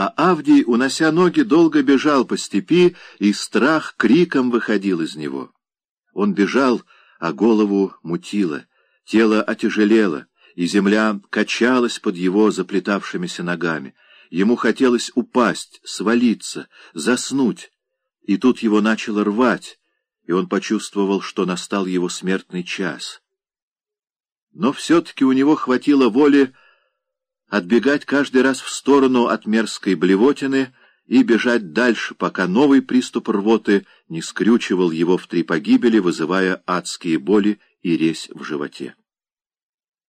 А Авдий, унося ноги, долго бежал по степи, и страх криком выходил из него. Он бежал, а голову мутило, тело отяжелело, и земля качалась под его заплетавшимися ногами. Ему хотелось упасть, свалиться, заснуть, и тут его начало рвать, и он почувствовал, что настал его смертный час. Но все-таки у него хватило воли отбегать каждый раз в сторону от мерзкой блевотины и бежать дальше, пока новый приступ рвоты не скрючивал его в три погибели, вызывая адские боли и резь в животе.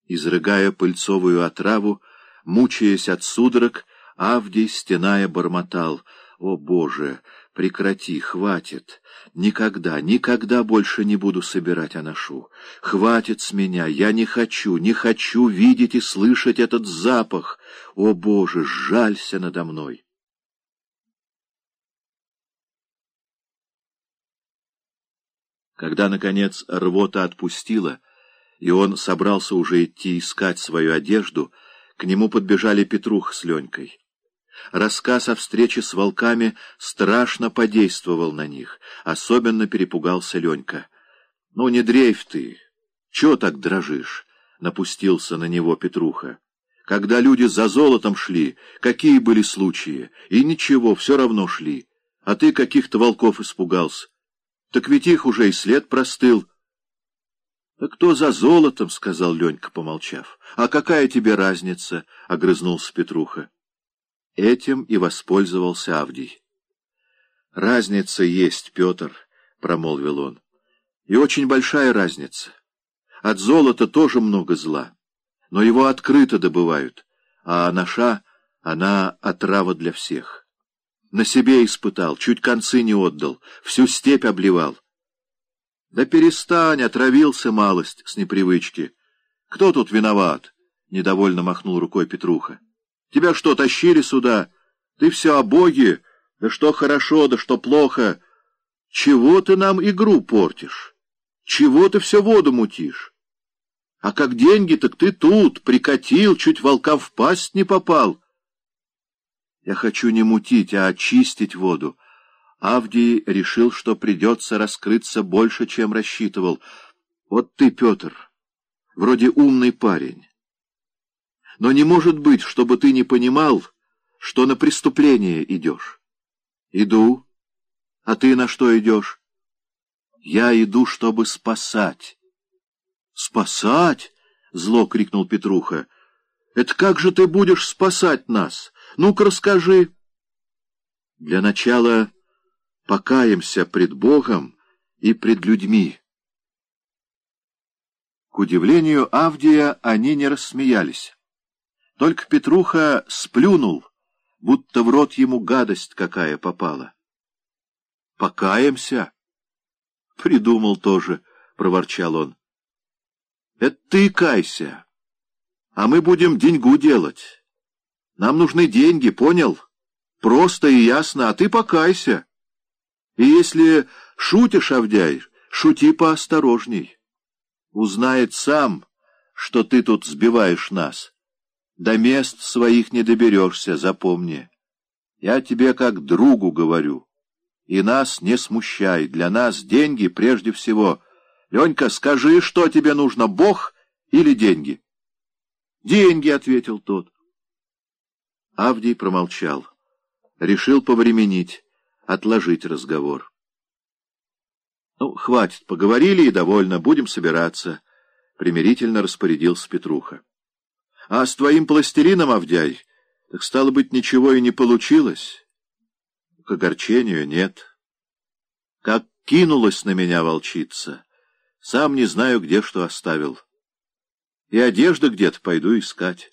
Изрыгая пыльцовую отраву, мучаясь от судорог, Авдий, стеная, бормотал. «О, Боже! Прекрати, хватит! Никогда, никогда больше не буду собирать аношу. Хватит с меня, я не хочу, не хочу видеть и слышать этот запах. О, Боже, жалься надо мной!» Когда, наконец, рвота отпустила, и он собрался уже идти искать свою одежду, к нему подбежали Петрух с Ленькой. Рассказ о встрече с волками страшно подействовал на них. Особенно перепугался Ленька. — Ну, не дрейф ты! Чего так дрожишь? — напустился на него Петруха. — Когда люди за золотом шли, какие были случаи? И ничего, все равно шли. А ты каких-то волков испугался. Так ведь их уже и след простыл. — «Да кто за золотом?» — сказал Ленька, помолчав. — А какая тебе разница? — огрызнулся Петруха. Этим и воспользовался Авдий. «Разница есть, Петр», — промолвил он. «И очень большая разница. От золота тоже много зла, но его открыто добывают, а наша, она отрава для всех. На себе испытал, чуть концы не отдал, всю степь обливал». «Да перестань, отравился малость с непривычки. Кто тут виноват?» — недовольно махнул рукой Петруха. Тебя что, тащили сюда? Ты все о Боге, да что хорошо, да что плохо. Чего ты нам игру портишь? Чего ты все воду мутишь? А как деньги, так ты тут, прикатил, чуть волка в пасть не попал. Я хочу не мутить, а очистить воду. Авдий решил, что придется раскрыться больше, чем рассчитывал. Вот ты, Петр, вроде умный парень. Но не может быть, чтобы ты не понимал, что на преступление идешь. Иду. А ты на что идешь? Я иду, чтобы спасать. Спасать? Зло крикнул Петруха. Это как же ты будешь спасать нас? Ну-ка расскажи. Для начала покаемся пред Богом и пред людьми. К удивлению Авдия они не рассмеялись. Только Петруха сплюнул, будто в рот ему гадость какая попала. «Покаемся?» «Придумал тоже», — проворчал он. «Это ты кайся, а мы будем деньгу делать. Нам нужны деньги, понял? Просто и ясно, а ты покайся. И если шутишь, Авдяй, шути поосторожней. Узнает сам, что ты тут сбиваешь нас». До мест своих не доберешься, запомни. Я тебе как другу говорю. И нас не смущай, для нас деньги прежде всего. Ленька, скажи, что тебе нужно, Бог или деньги? Деньги, — ответил тот. Авдий промолчал. Решил повременить, отложить разговор. Ну, хватит, поговорили и довольно, будем собираться, — примирительно распорядился Петруха. А с твоим пластилином, Авдяй, так стало быть, ничего и не получилось. К огорчению нет. Как кинулась на меня волчица, сам не знаю, где что оставил. И одежда где-то пойду искать.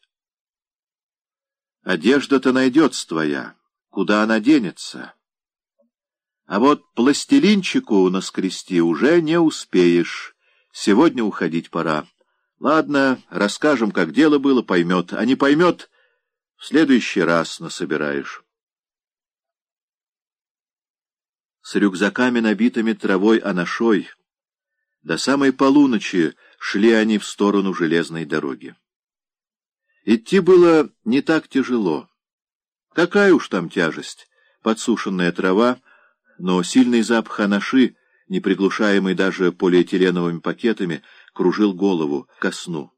Одежда-то найдется твоя, куда она денется. А вот пластилинчику наскрести уже не успеешь, сегодня уходить пора. Ладно, расскажем, как дело было, поймет. А не поймет, в следующий раз насобираешь. С рюкзаками, набитыми травой анашой, до самой полуночи шли они в сторону железной дороги. Идти было не так тяжело. Какая уж там тяжесть, подсушенная трава, но сильный запах анаши, не приглушаемый даже полиэтиленовыми пакетами, кружил голову ко сну.